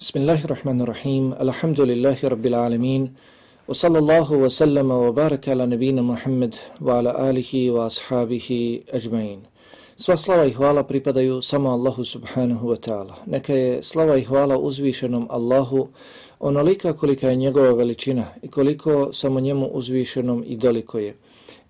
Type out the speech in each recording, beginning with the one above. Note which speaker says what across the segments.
Speaker 1: Bismillahirrahmanirrahim. Alhamdulillahi rabbil alamin. Wa sallallahu wa sallama wa baraka ala nabina Muhammad wa ala alihi wa ashabihi ajma'in. Sva slava i hvala pripadaju samo Allahu subhanahu wa ta'ala. Neka je slava i hvala uzvišenom Allahu onolika kolika je njegova veličina i koliko samo njemu uzvišenom i doliko je.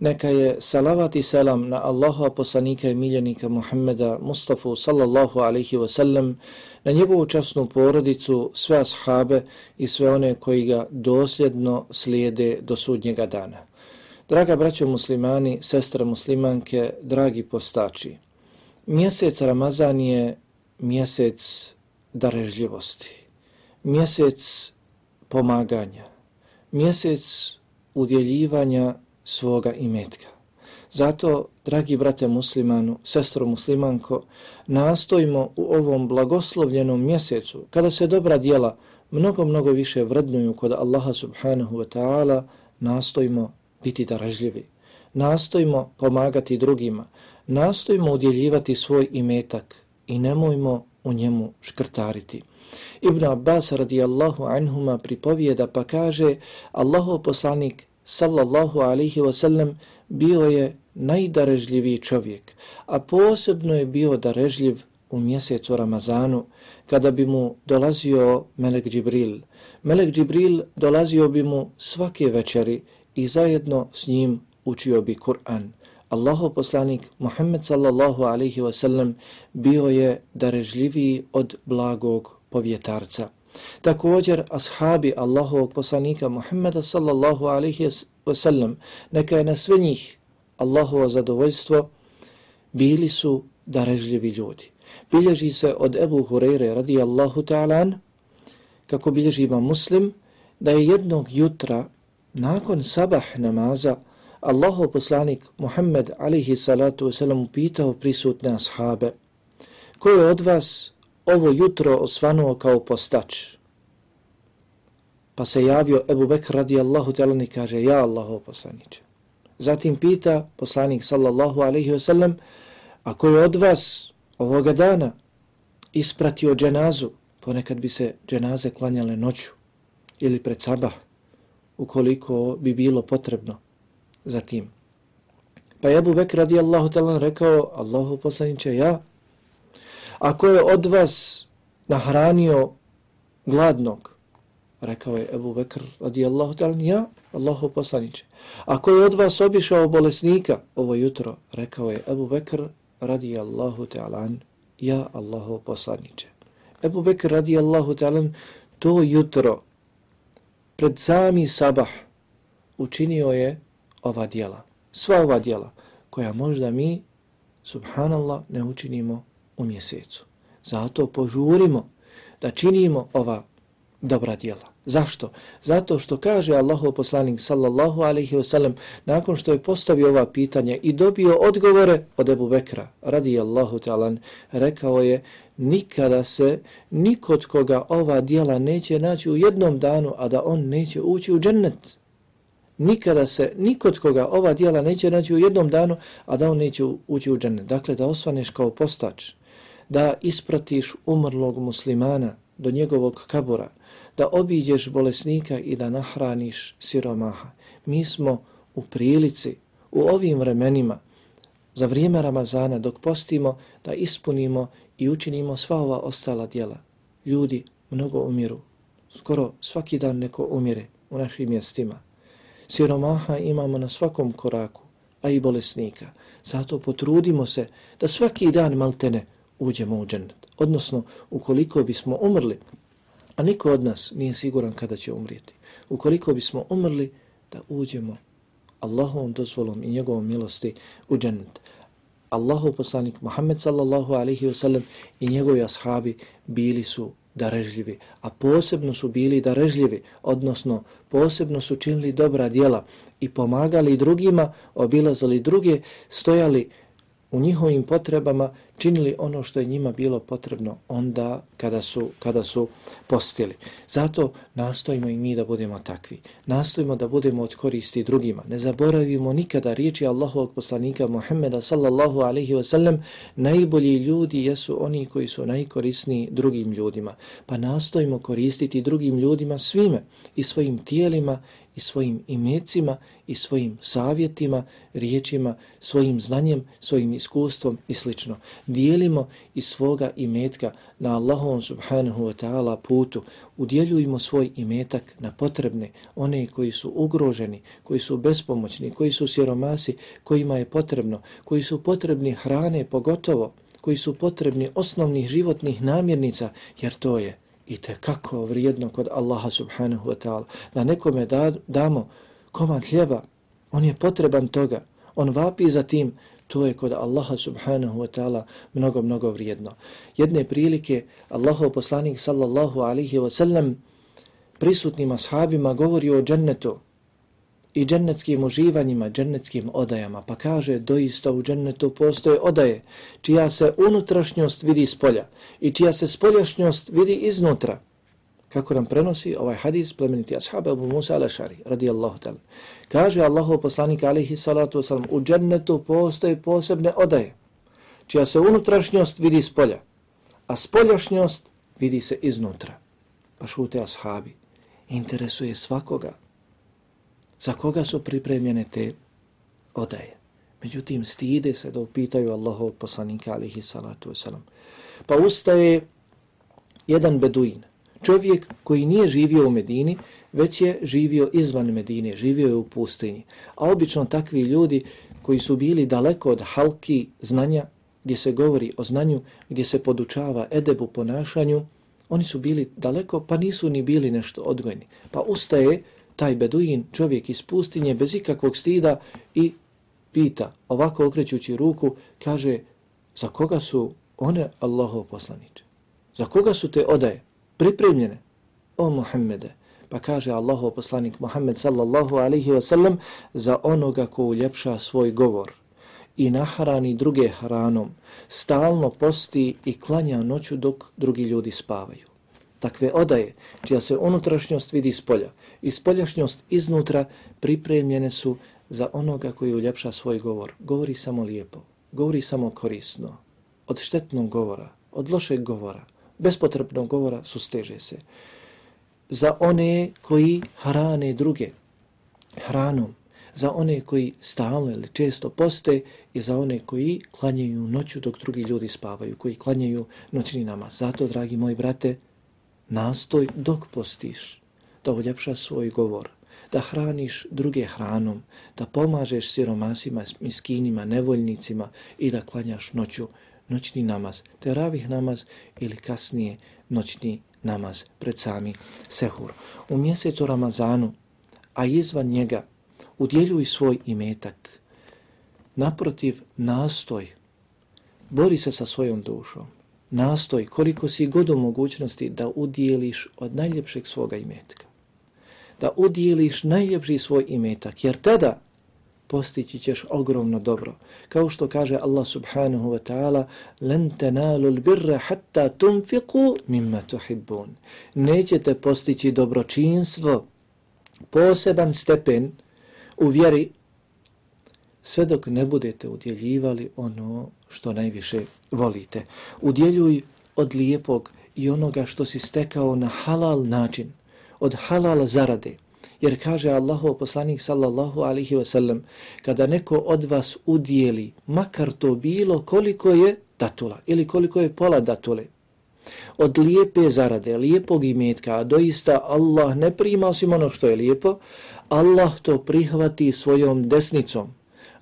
Speaker 1: Neka je salavat i selam na Allaha poslanika i miljenika Muhammeda Mustafa sallallahu alaihi wa sallam, na njegovu časnu porodicu, sve ashabe i sve one koji ga dosljedno slijede do sudnjega dana. Draga braćo muslimani, sestra muslimanke, dragi postači, mjesec Ramazan je mjesec darežljivosti, mjesec pomaganja, mjesec udjeljivanja svoga imetka. Zato, dragi brate muslimanu, sestro muslimanko, nastojimo u ovom blagoslovljenom mjesecu, kada se dobra dijela mnogo, mnogo više vrednuju kod Allaha subhanahu wa ta'ala, nastojimo biti daražljivi. Nastojimo pomagati drugima, nastojimo udjeljivati svoj imetak i nemojmo u njemu škrtariti. Ibn Abbas radijallahu anhuma pripovijeda pa kaže Allaho poslanik sallallahu alihi wasallam bio je najdarežljiviji čovjek, a posebno je bio darežljiv u mjesecu Ramazanu, kada bi mu dolazio Melek Džibril. Melek Džibril dolazio bi mu svake večeri i zajedno s njim učio bi Kur'an. Allaho poslanik Muhammed sallallahu alaihi wasallam bio je darežljiviji od blagog povjetarca. Također, ashabi Allahovog poslanika Muhammeda sallallahu alaihi wasallam, neka je na sve njih Allahovo zadovoljstvo, bili su darežljivi ljudi. Bilježi se od Ebu Hureyre radijallahu ta'alan, kako bilježi ima muslim, da je jednog jutra, nakon sabah namaza, Allahov poslanik Muhammed alihi salatu wasalam pitao prisutne ashabe, ko je od vas ovo jutro osvanuo kao postač. Pa se javio Ebu Bekr radijallahu ta'ala i kaže, ja Allaho poslaniće. Zatim pita poslanik sallallahu alaihi wasallam, ako je od vas ovoga dana ispratio dženazu, ponekad bi se dženaze klanjale noću ili pred sabah, ukoliko bi bilo potrebno zatim. Pa je Ebu Bekr radijallahu ta'ala rekao, Allahu poslaniće, ja Ako je od vas nahranio gladnog, rekao je Ebu Bekr radijallahu ta'ala, ja, Allahu poslaniće. Ako je od vas obišao bolesnika ovo jutro, rekao je Ebu Bekr radijallahu ta'ala, ja, Allahu poslaniće. Ebu Bekr radijallahu ta'ala, to jutro, pred sami sabah, učinio je ova dijela. Sva ova dijela, koja možda mi, subhanallah, ne učinimo u mjesecu. Zato požurimo da činimo ova dobra djela. Zašto? Zato što kaže Allahu poslanik sallallahu alaihi wasallam nakon što je postavio ova pitanja i dobio odgovore od Ebu Bekra radi Allahu talan, rekao je nikada se nikod koga ova djela neće naći u jednom danu a da on neće ući u džennet. Nikada se nikod koga ova djela neće naći u jednom danu a da on neće ući u džennet. Dakle da osvaneš kao postač da ispratiš umrlog muslimana do njegovog kabura, da obiđeš bolesnika i da nahraniš siromaha. Mi smo u prilici u ovim vremenima za vrijeme Ramazana dok postimo da ispunimo i učinimo sva ova ostala djela. Ljudi mnogo umiru. Skoro svaki dan neko umire u našim mjestima. Siromaha imamo na svakom koraku, a i bolesnika. Zato potrudimo se da svaki dan maltene uđemo u džennet. Odnosno, ukoliko bismo umrli, a niko od nas nije siguran kada će umrijeti, ukoliko bismo umrli, da uđemo Allahovom dozvolom i njegovom milosti u džennet. Allahov poslanik Muhammed sallallahu alaihi wa sallam i njegovi ashabi bili su darežljivi, a posebno su bili darežljivi, odnosno posebno su činili dobra djela i pomagali drugima, obilazali druge, stojali u njihovim potrebama činili ono što je njima bilo potrebno onda kada su, kada su postili. Zato nastojimo i mi da budemo takvi. Nastojimo da budemo od koristi drugima. Ne zaboravimo nikada riječi Allahovog poslanika Muhammeda sallallahu alaihi wa sallam najbolji ljudi jesu oni koji su najkorisniji drugim ljudima. Pa nastojimo koristiti drugim ljudima svime i svojim tijelima i svojim imecima i svojim savjetima, riječima, svojim znanjem, svojim iskustvom i sl. Dijelimo iz svoga imetka na Allahom subhanahu wa ta'ala putu, udjeljujemo svoj imetak na potrebne, one koji su ugroženi, koji su bespomoćni, koji su siromasi, kojima je potrebno, koji su potrebni hrane pogotovo, koji su potrebni osnovnih životnih namirnica, jer to je i te kako vrijedno kod Allaha subhanahu wa ta'ala. Da nekome da, damo komad hljeba, on je potreban toga, on vapi za tim, to je kod Allaha subhanahu wa ta'ala mnogo, mnogo vrijedno. Jedne prilike Allahov poslanik sallallahu alihi wa sallam prisutnim ashabima govori o džennetu, i džennetskim uživanjima, džennetskim odajama, pa kaže doista u džennetu postoje odaje čija se unutrašnjost vidi iz polja i čija se spoljašnjost vidi iznutra. Kako nam prenosi ovaj hadis plemeniti ashaba Abu Musa al-Ashari, radijallahu ta'ala. Kaže Allahu poslanik alihi salatu wasalam, u džennetu postoje posebne odaje čija se unutrašnjost vidi iz polja, a spoljašnjost vidi se iznutra. Pa šute ashabi, interesuje svakoga za koga su pripremljene te odaje. Međutim, stide se da upitaju Allahov poslanika alihi salatu wasalam. Pa ustaje jedan beduin, čovjek koji nije živio u Medini, već je živio izvan Medine, živio je u pustinji. A obično takvi ljudi koji su bili daleko od halki znanja, gdje se govori o znanju, gdje se podučava edebu ponašanju, oni su bili daleko, pa nisu ni bili nešto odgojni. Pa ustaje taj beduin, čovjek iz pustinje, bez ikakvog stida i pita, ovako okrećući ruku, kaže, za koga su one Allahov poslaniče? Za koga su te odaje pripremljene? O Muhammede. Pa kaže Allahov poslanik Muhammed sallallahu alaihi wa sallam, za onoga ko uljepša svoj govor i nahrani druge hranom, stalno posti i klanja noću dok drugi ljudi spavaju takve odaje, čija se unutrašnjost vidi spolja polja i spoljašnjost iznutra pripremljene su za onoga koji uljepša svoj govor. Govori samo lijepo, govori samo korisno. Od štetnog govora, od lošeg govora, bespotrebnog govora susteže se. Za one koji hrane druge hranom, za one koji stalno ili često poste i za one koji klanjaju noću dok drugi ljudi spavaju, koji klanjaju noćni namaz. Zato, dragi moji brate, nastoj dok postiš da uljepšaš svoj govor, da hraniš druge hranom, da pomažeš siromasima, miskinima, nevoljnicima i da klanjaš noću, noćni namaz, teravih namaz ili kasnije noćni namaz pred sami sehur. U mjesecu Ramazanu, a izvan njega, udjeljuj svoj imetak. Naprotiv, nastoj, bori se sa svojom dušom, nastoj koliko si god u mogućnosti da udjeliš od najljepšeg svoga imetka. Da udjeliš najljepši svoj imetak, jer tada postići ćeš ogromno dobro. Kao što kaže Allah subhanahu wa ta'ala لَن تَنَالُ الْبِرَّ حَتَّى تُنْفِقُوا مِمَّا تُحِبُّونَ Nećete postići dobročinstvo, poseban stepen u vjeri, sve dok ne budete udjeljivali ono što najviše volite. Udjeljuj od lijepog i onoga što si stekao na halal način, od halal zarade. Jer kaže Allahu poslanik sallallahu alihi wasallam, kada neko od vas udjeli, makar to bilo koliko je datula ili koliko je pola datule, od lijepe zarade, lijepog imetka, a doista Allah ne prima osim ono što je lijepo, Allah to prihvati svojom desnicom,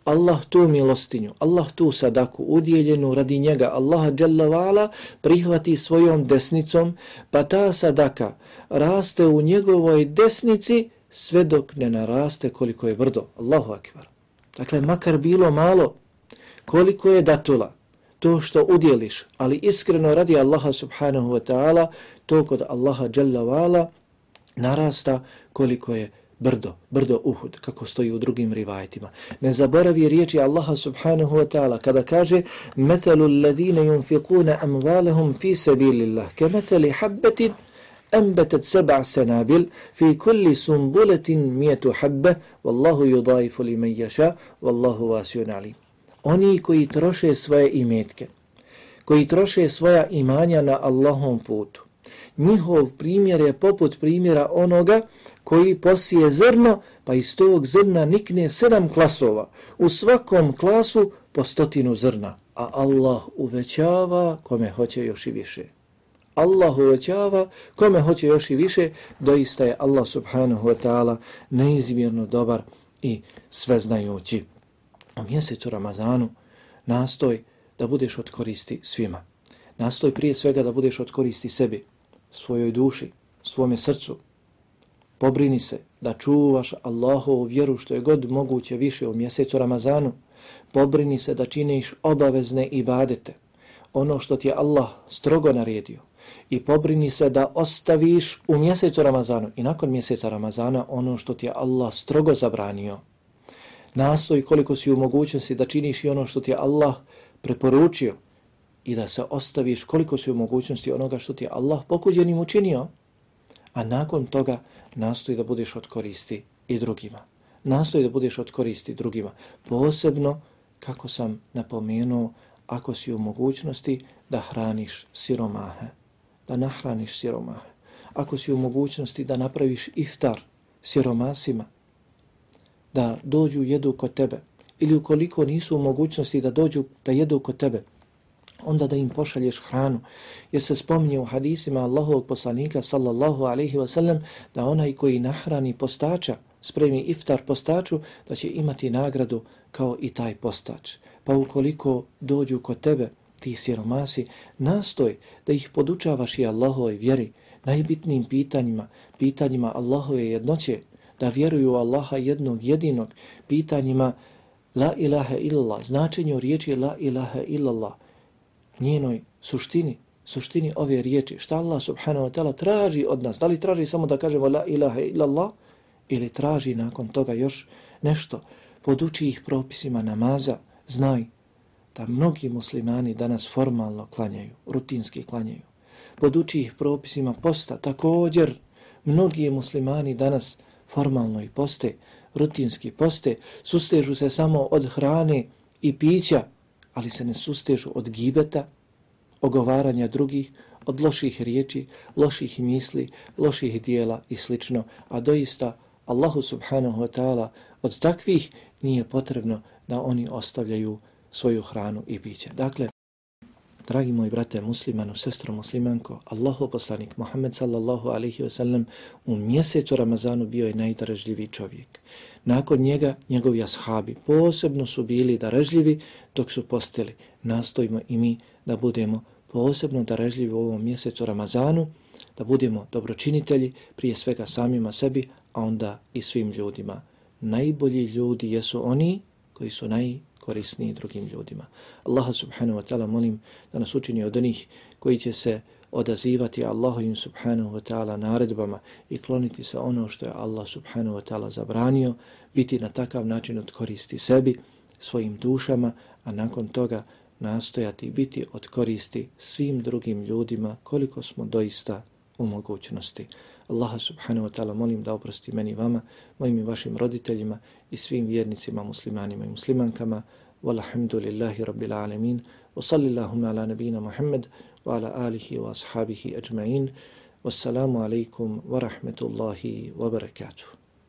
Speaker 1: Allah tu milostinju, Allah tu sadaku udjeljenu radi njega, Allah dželavala prihvati svojom desnicom, pa ta sadaka raste u njegovoj desnici sve dok ne naraste koliko je brdo. Allahu akbar. Dakle, makar bilo malo, koliko je datula, to što udjeliš, ali iskreno radi Allaha subhanahu wa ta'ala, to kod Allaha dželavala narasta koliko je brdo, brdo Uhud, kako stoji u drugim rivajetima. Ne zaboravi riječi Allaha subhanahu wa ta'ala kada kaže Metalu alladhina yunfiquna amvalahum fi sabilillah ke metali habbetin أنبتت سبع سنابل في كل سنبلة مئة حبة والله يضايف لمن يشاء والله واسع عليم Oni koji troše svoje imetke, koji troše svoja imanja na Allahom putu, njihov primjer je poput primjera onoga koji posije zrno, pa iz tog zrna nikne sedam klasova. U svakom klasu po stotinu zrna, a Allah uvećava kome hoće još i više. Allah uvećava kome hoće još i više, doista je Allah subhanahu wa ta'ala neizmjerno dobar i sveznajući. U mjesecu Ramazanu nastoj da budeš od koristi svima. Nastoj prije svega da budeš od koristi sebi, svojoj duši, svome srcu. Pobrini se da čuvaš Allahovu vjeru što je god moguće više u mjesecu Ramazanu. Pobrini se da činiš obavezne ibadete, ono što ti je Allah strogo naredio. I pobrini se da ostaviš u mjesecu Ramazanu i nakon mjeseca Ramazana ono što ti je Allah strogo zabranio. Nastoj koliko si u mogućnosti da činiš i ono što ti je Allah preporučio i da se ostaviš koliko si u mogućnosti onoga što ti je Allah pokuđenim učinio, a nakon toga nastoji da budeš od koristi i drugima. Nastoji da budeš od koristi drugima. Posebno, kako sam napomenuo, ako si u mogućnosti da hraniš siromahe, da nahraniš siromahe. Ako si u mogućnosti da napraviš iftar siromasima, da dođu jedu kod tebe, ili ukoliko nisu u mogućnosti da dođu da jedu kod tebe, onda da im pošalješ hranu. Jer se spominje u hadisima Allahovog poslanika sallallahu alaihi wasallam da onaj koji nahrani postača, spremi iftar postaču, da će imati nagradu kao i taj postač. Pa ukoliko dođu kod tebe, ti siromasi, nastoj da ih podučavaš i Allahove vjeri, najbitnijim pitanjima, pitanjima Allahove jednoće, da vjeruju Allaha jednog jedinog, pitanjima la ilaha illallah, značenju riječi la ilaha illallah, njenoj suštini, suštini ove riječi. Šta Allah subhanahu wa ta'ala traži od nas? Da li traži samo da kažemo la ilaha illallah ili traži nakon toga još nešto? Poduči ih propisima namaza, znaj da mnogi muslimani danas formalno klanjaju, rutinski klanjaju. Poduči ih propisima posta, također mnogi muslimani danas formalno i poste, rutinski poste, sustežu se samo od hrane i pića, ali se ne sustežu od gibeta, ogovaranja drugih, od loših riječi, loših misli, loših dijela i slično. A doista Allahu subhanahu wa ta'ala od takvih nije potrebno da oni ostavljaju svoju hranu i piće. Dakle, dragi moji brate muslimanu, sestro muslimanko, Allahu poslanik Muhammed sallallahu alaihi ve sellem u mjesecu Ramazanu bio je najdražljiviji čovjek. Nakon njega, njegovi ashabi posebno su bili darežljivi dok su posteli. Nastojimo i mi da budemo posebno darežljivi u ovom mjesecu Ramazanu, da budemo dobročinitelji prije svega samima sebi, a onda i svim ljudima. Najbolji ljudi jesu oni koji su korisniji drugim ljudima. Allaha subhanahu wa ta'ala molim da nas učini od onih koji će se odazivati Allahovim subhanahu wa ta'ala naredbama i kloniti se ono što je Allah subhanahu wa ta'ala zabranio, biti na takav način od koristi sebi, svojim dušama, a nakon toga nastojati biti od koristi svim drugim ljudima koliko smo doista u mogućnosti. Allaha subhanahu wa ta'ala molim da oprosti meni vama, mojim i vašim roditeljima i svim vjernicima, muslimanima i muslimankama. Walhamdulillahi rabbil alemin. Wa sallillahuma ala nabina Muhammad wa ala alihi wa ashabihi ajma'in. Wassalamu alaikum wa rahmetullahi wa barakatuh.